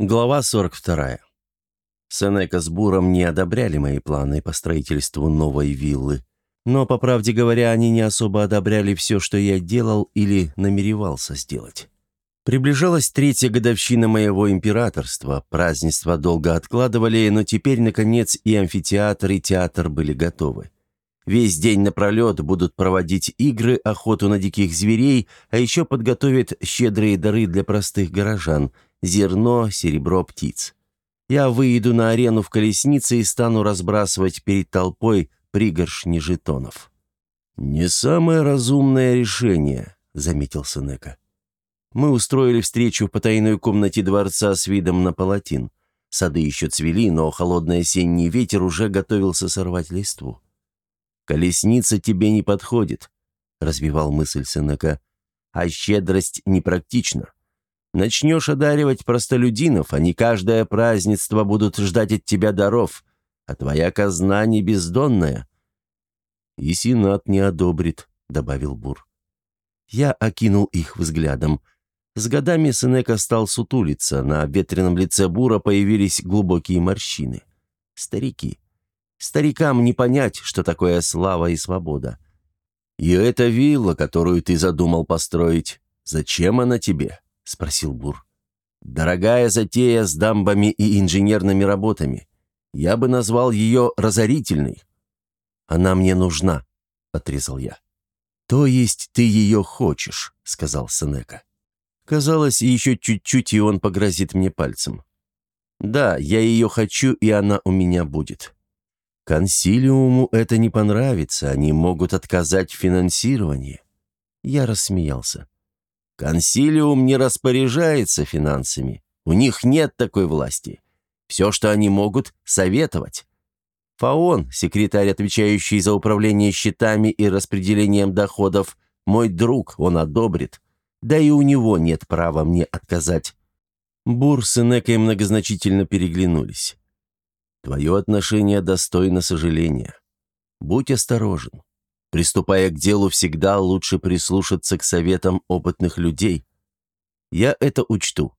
Глава 42. Сенека с Буром не одобряли мои планы по строительству новой виллы. Но, по правде говоря, они не особо одобряли все, что я делал или намеревался сделать. Приближалась третья годовщина моего императорства, празднества долго откладывали, но теперь, наконец, и амфитеатр, и театр были готовы. Весь день напролет будут проводить игры, охоту на диких зверей, а еще подготовят щедрые дары для простых горожан – зерно, серебро птиц. Я выйду на арену в колеснице и стану разбрасывать перед толпой пригоршни жетонов. «Не самое разумное решение», — заметил Сенека. Мы устроили встречу в потайной комнате дворца с видом на палатин. Сады еще цвели, но холодный осенний ветер уже готовился сорвать листву. «Колесница тебе не подходит», — развивал мысль Сенека, — «а щедрость непрактична. Начнешь одаривать простолюдинов, они каждое празднество будут ждать от тебя даров, а твоя казна не бездонная». «И Сенат не одобрит», — добавил Бур. Я окинул их взглядом. С годами Сенека стал сутулиться, на ветреном лице Бура появились глубокие морщины. Старики. Старикам не понять, что такое слава и свобода. «И эта вилла, которую ты задумал построить, зачем она тебе?» — спросил Бур. «Дорогая затея с дамбами и инженерными работами. Я бы назвал ее разорительной». «Она мне нужна», — отрезал я. «То есть ты ее хочешь», — сказал Сенека. Казалось, еще чуть-чуть, и он погрозит мне пальцем. «Да, я ее хочу, и она у меня будет». «Консилиуму это не понравится, они могут отказать в финансировании». Я рассмеялся. Консилиум не распоряжается финансами. У них нет такой власти. Все, что они могут, советовать. Фаон, секретарь, отвечающий за управление счетами и распределением доходов, мой друг, он одобрит. Да и у него нет права мне отказать. Бур с Энекой многозначительно переглянулись. Твое отношение достойно сожаления. Будь осторожен. Приступая к делу, всегда лучше прислушаться к советам опытных людей. Я это учту.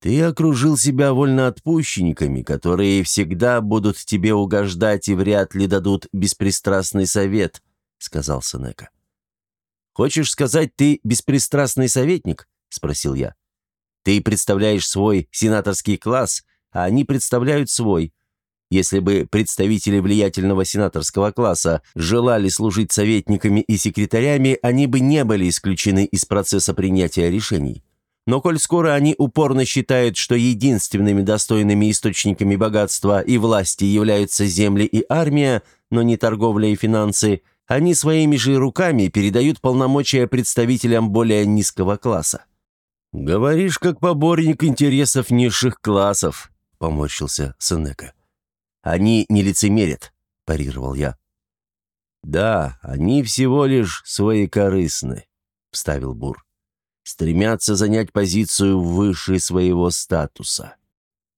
Ты окружил себя вольноотпущенниками, которые всегда будут тебе угождать и вряд ли дадут беспристрастный совет», — сказал Сенека. «Хочешь сказать, ты беспристрастный советник?» — спросил я. «Ты представляешь свой сенаторский класс, а они представляют свой. Если бы представители влиятельного сенаторского класса желали служить советниками и секретарями, они бы не были исключены из процесса принятия решений. Но коль скоро они упорно считают, что единственными достойными источниками богатства и власти являются земли и армия, но не торговля и финансы, они своими же руками передают полномочия представителям более низкого класса. «Говоришь, как поборник интересов низших классов», — поморщился Сенека. Они не лицемерят», – парировал я. «Да, они всего лишь своекорыстны», – вставил Бур. «Стремятся занять позицию выше своего статуса.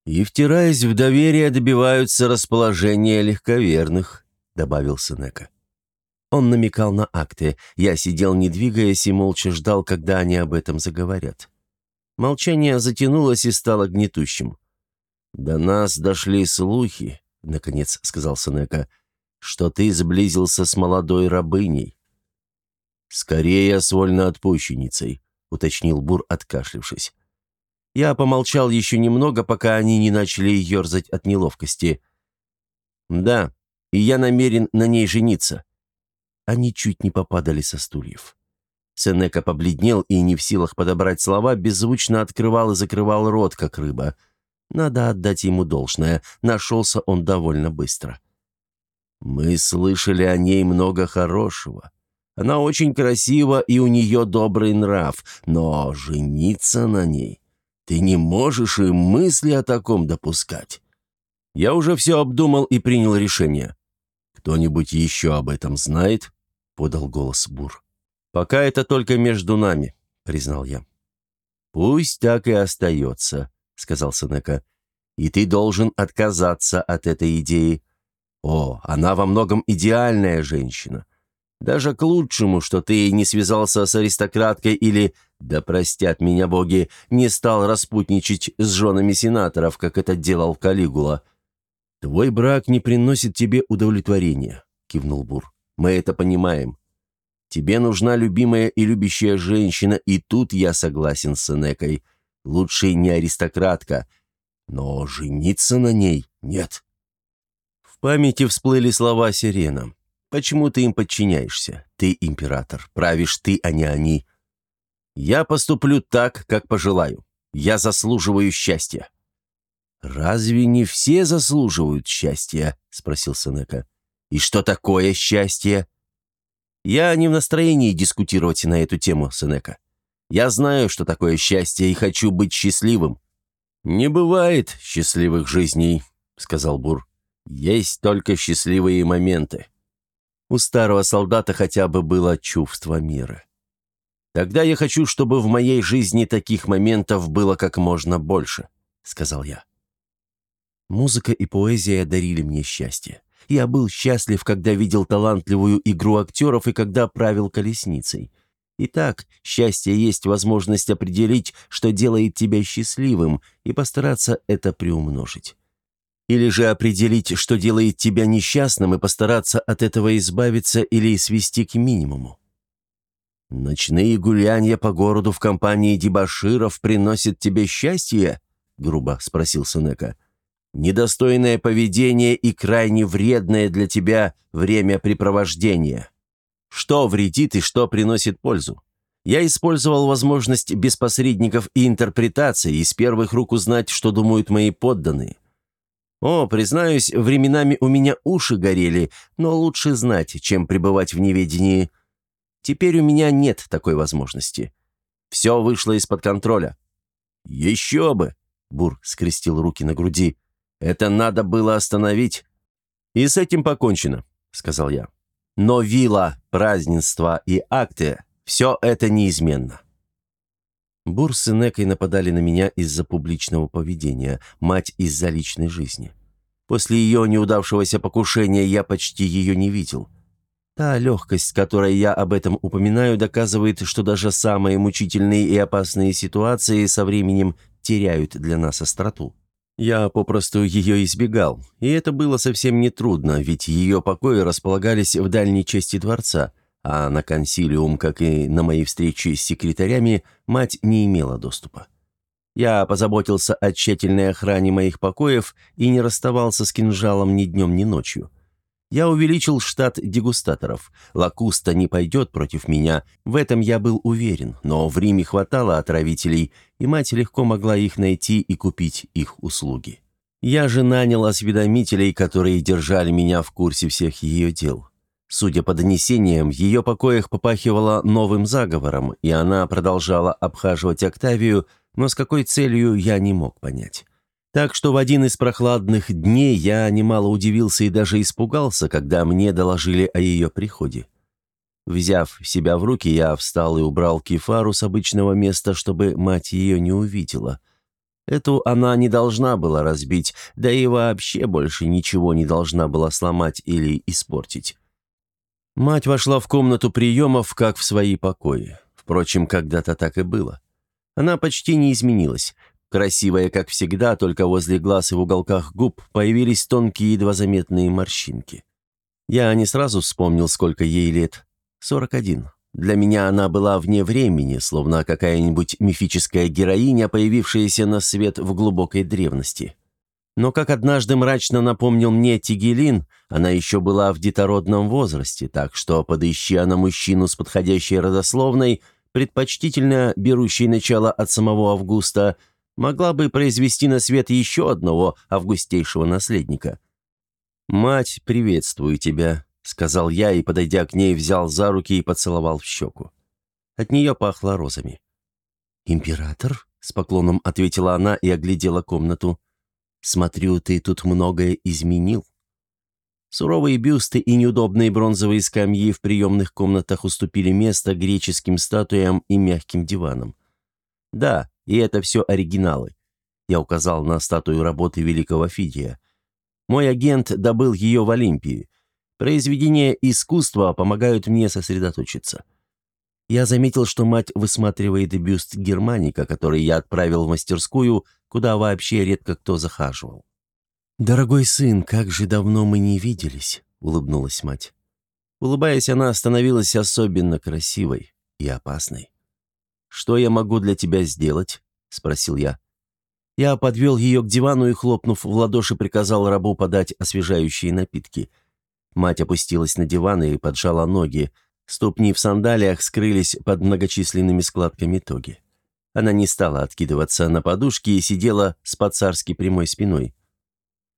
И, втираясь в доверие, добиваются расположения легковерных», – добавил Сенека. Он намекал на акты. Я сидел, не двигаясь, и молча ждал, когда они об этом заговорят. Молчание затянулось и стало гнетущим. До нас дошли слухи, — наконец сказал Сенека, — «что ты сблизился с молодой рабыней». «Скорее с вольноотпущенницей», — уточнил Бур, откашлившись. Я помолчал еще немного, пока они не начали ерзать от неловкости. «Да, и я намерен на ней жениться». Они чуть не попадали со стульев. Сенека побледнел и, не в силах подобрать слова, беззвучно открывал и закрывал рот, как рыба — надо отдать ему должное, нашелся он довольно быстро. «Мы слышали о ней много хорошего. Она очень красива, и у нее добрый нрав, но жениться на ней... Ты не можешь и мысли о таком допускать. Я уже все обдумал и принял решение. Кто-нибудь еще об этом знает?» — подал голос Бур. «Пока это только между нами», — признал я. «Пусть так и остается», — сказал Сенека. «И ты должен отказаться от этой идеи. О, она во многом идеальная женщина. Даже к лучшему, что ты не связался с аристократкой или, да простят меня боги, не стал распутничать с женами сенаторов, как это делал Калигула. Твой брак не приносит тебе удовлетворения, кивнул Бур. Мы это понимаем. Тебе нужна любимая и любящая женщина, и тут я согласен с Энекой. Лучше не аристократка, но жениться на ней нет. В памяти всплыли слова Сирена. Почему ты им подчиняешься? Ты император. Правишь ты, а не они. Я поступлю так, как пожелаю. Я заслуживаю счастья». «Разве не все заслуживают счастья?» — спросил Сенека. «И что такое счастье?» «Я не в настроении дискутировать на эту тему, Сенека. Я знаю, что такое счастье, и хочу быть счастливым». «Не бывает счастливых жизней», — сказал Бур. «Есть только счастливые моменты». У старого солдата хотя бы было чувство мира. «Тогда я хочу, чтобы в моей жизни таких моментов было как можно больше», — сказал я. Музыка и поэзия дарили мне счастье. Я был счастлив, когда видел талантливую игру актеров и когда правил колесницей. Итак, счастье есть возможность определить, что делает тебя счастливым, и постараться это приумножить. Или же определить, что делает тебя несчастным, и постараться от этого избавиться или свести к минимуму. «Ночные гулянья по городу в компании дебоширов приносят тебе счастье?» — грубо спросил Сенека. «Недостойное поведение и крайне вредное для тебя времяпрепровождение. Что вредит и что приносит пользу? Я использовал возможность без посредников и интерпретации и с первых рук узнать, что думают мои подданные. О, признаюсь, временами у меня уши горели, но лучше знать, чем пребывать в неведении. Теперь у меня нет такой возможности. Все вышло из-под контроля». «Еще бы!» — Бур скрестил руки на груди. «Это надо было остановить». «И с этим покончено», — сказал я. «Но вилла, празднества и акты — все это неизменно». Бур с Инекой нападали на меня из-за публичного поведения, мать из-за личной жизни. После ее неудавшегося покушения я почти ее не видел. Та легкость, которой я об этом упоминаю, доказывает, что даже самые мучительные и опасные ситуации со временем теряют для нас остроту. Я попросту ее избегал, и это было совсем нетрудно, ведь ее покои располагались в дальней части дворца – а на консилиум, как и на мои встречи с секретарями, мать не имела доступа. Я позаботился о тщательной охране моих покоев и не расставался с кинжалом ни днем, ни ночью. Я увеличил штат дегустаторов. Лакуста не пойдет против меня, в этом я был уверен, но в Риме хватало отравителей, и мать легко могла их найти и купить их услуги. Я же нанял осведомителей, которые держали меня в курсе всех ее дел. Судя по донесениям, в ее покоях попахивало новым заговором, и она продолжала обхаживать Октавию, но с какой целью я не мог понять. Так что в один из прохладных дней я немало удивился и даже испугался, когда мне доложили о ее приходе. Взяв себя в руки, я встал и убрал кефару с обычного места, чтобы мать ее не увидела. Эту она не должна была разбить, да и вообще больше ничего не должна была сломать или испортить. Мать вошла в комнату приемов, как в свои покои. Впрочем, когда-то так и было. Она почти не изменилась. Красивая, как всегда, только возле глаз и в уголках губ появились тонкие едва заметные морщинки. Я не сразу вспомнил, сколько ей лет. Сорок один. Для меня она была вне времени, словно какая-нибудь мифическая героиня, появившаяся на свет в глубокой древности. Но, как однажды мрачно напомнил мне Тигелин, она еще была в детородном возрасте, так что, подыщи она мужчину с подходящей родословной, предпочтительно берущей начало от самого Августа, могла бы произвести на свет еще одного августейшего наследника. «Мать, приветствую тебя», — сказал я и, подойдя к ней, взял за руки и поцеловал в щеку. От нее пахло розами. «Император?» — с поклоном ответила она и оглядела комнату. Смотрю, ты тут многое изменил. Суровые бюсты и неудобные бронзовые скамьи в приемных комнатах уступили место греческим статуям и мягким диванам. Да, и это все оригиналы. Я указал на статую работы великого Фидия. Мой агент добыл ее в Олимпии. Произведения искусства помогают мне сосредоточиться. Я заметил, что мать высматривает бюст Германика, который я отправил в мастерскую, куда вообще редко кто захаживал. «Дорогой сын, как же давно мы не виделись», — улыбнулась мать. Улыбаясь, она становилась особенно красивой и опасной. «Что я могу для тебя сделать?» — спросил я. Я подвел ее к дивану и, хлопнув в ладоши, приказал рабу подать освежающие напитки. Мать опустилась на диван и поджала ноги, Ступни в сандалиях скрылись под многочисленными складками тоги. Она не стала откидываться на подушки и сидела с по-царски прямой спиной.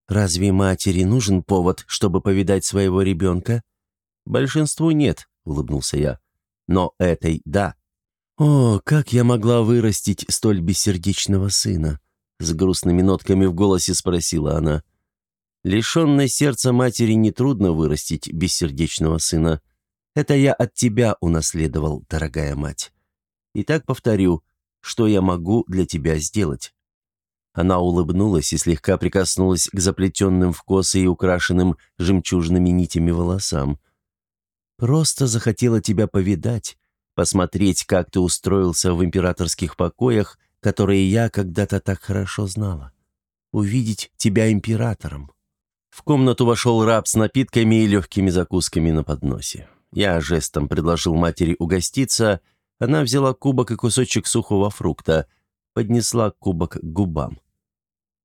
«Разве матери нужен повод, чтобы повидать своего ребенка?» «Большинству нет», — улыбнулся я. «Но этой — да». «О, как я могла вырастить столь бессердечного сына?» С грустными нотками в голосе спросила она. Лишенной сердца матери нетрудно вырастить бессердечного сына. Это я от тебя унаследовал, дорогая мать. Итак, повторю, что я могу для тебя сделать?» Она улыбнулась и слегка прикоснулась к заплетенным в косы и украшенным жемчужными нитями волосам. «Просто захотела тебя повидать, посмотреть, как ты устроился в императорских покоях, которые я когда-то так хорошо знала. Увидеть тебя императором». В комнату вошел раб с напитками и легкими закусками на подносе. Я жестом предложил матери угоститься. Она взяла кубок и кусочек сухого фрукта, поднесла кубок к губам.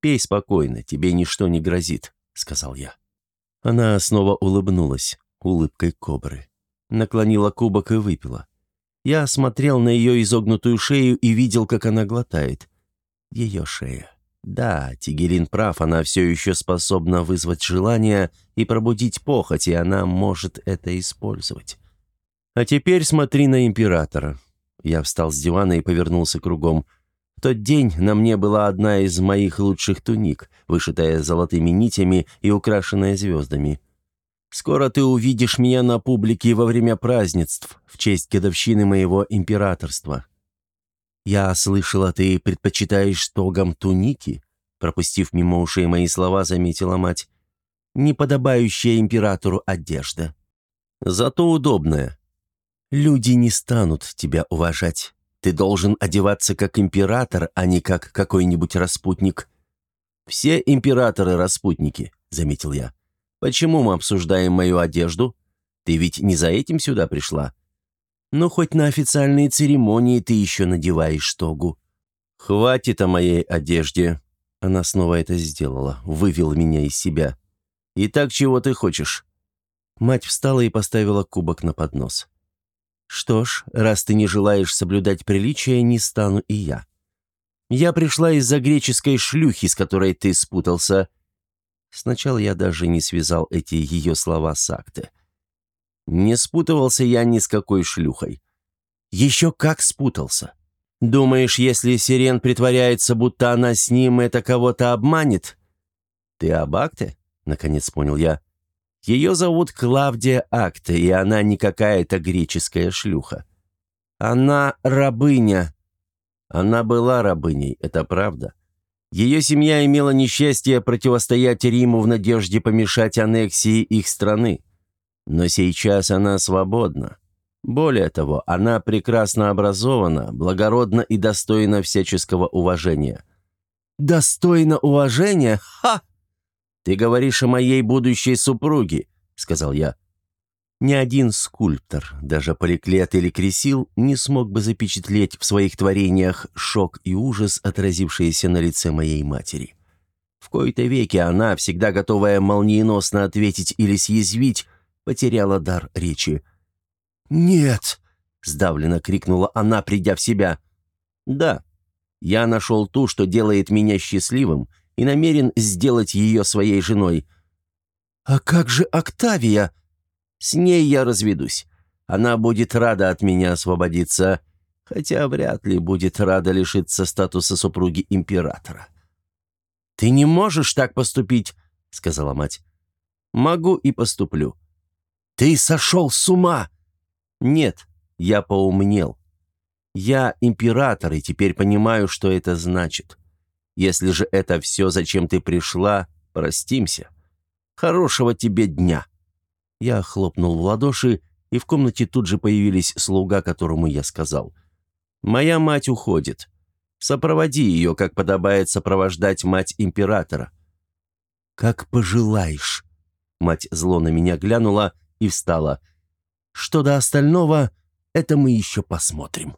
«Пей спокойно, тебе ничто не грозит», — сказал я. Она снова улыбнулась, улыбкой кобры. Наклонила кубок и выпила. Я смотрел на ее изогнутую шею и видел, как она глотает. Ее шея. Да, Тигелин прав, она все еще способна вызвать желание и пробудить похоть, и она может это использовать. А теперь смотри на императора. Я встал с дивана и повернулся кругом. В тот день на мне была одна из моих лучших туник, вышитая золотыми нитями и украшенная звездами. Скоро ты увидишь меня на публике во время празднеств в честь годовщины моего императорства. «Я слышала, ты предпочитаешь тогам туники?» Пропустив мимо ушей мои слова, заметила мать. «Неподобающая императору одежда. Зато удобная. Люди не станут тебя уважать. Ты должен одеваться как император, а не как какой-нибудь распутник». «Все императоры распутники», — заметил я. «Почему мы обсуждаем мою одежду? Ты ведь не за этим сюда пришла?» Но хоть на официальные церемонии ты еще надеваешь тогу». «Хватит о моей одежде». Она снова это сделала, вывела меня из себя. «Итак, чего ты хочешь?» Мать встала и поставила кубок на поднос. «Что ж, раз ты не желаешь соблюдать приличия, не стану и я. Я пришла из-за греческой шлюхи, с которой ты спутался». Сначала я даже не связал эти ее слова с акты. Не спутывался я ни с какой шлюхой. Еще как спутался. Думаешь, если Сирен притворяется, будто она с ним, это кого-то обманет? Ты об акте? Наконец понял я. Ее зовут Клавдия Акте, и она не какая-то греческая шлюха. Она рабыня. Она была рабыней, это правда. Ее семья имела несчастье противостоять Риму в надежде помешать аннексии их страны. Но сейчас она свободна. Более того, она прекрасно образована, благородна и достойна всяческого уважения. «Достойна уважения? Ха!» «Ты говоришь о моей будущей супруге», — сказал я. Ни один скульптор, даже Поликлет или Кресил, не смог бы запечатлеть в своих творениях шок и ужас, отразившиеся на лице моей матери. В кои-то веки она, всегда готовая молниеносно ответить или съязвить, потеряла дар речи. «Нет!» — сдавленно крикнула она, придя в себя. «Да, я нашел ту, что делает меня счастливым, и намерен сделать ее своей женой». «А как же Октавия?» «С ней я разведусь. Она будет рада от меня освободиться, хотя вряд ли будет рада лишиться статуса супруги императора». «Ты не можешь так поступить», — сказала мать. «Могу и поступлю. «Ты сошел с ума!» «Нет, я поумнел. Я император, и теперь понимаю, что это значит. Если же это все, зачем ты пришла, простимся. Хорошего тебе дня!» Я хлопнул в ладоши, и в комнате тут же появились слуга, которому я сказал. «Моя мать уходит. Сопроводи ее, как подобает сопровождать мать императора». «Как пожелаешь». Мать зло на меня глянула и встала. «Что до остального, это мы еще посмотрим».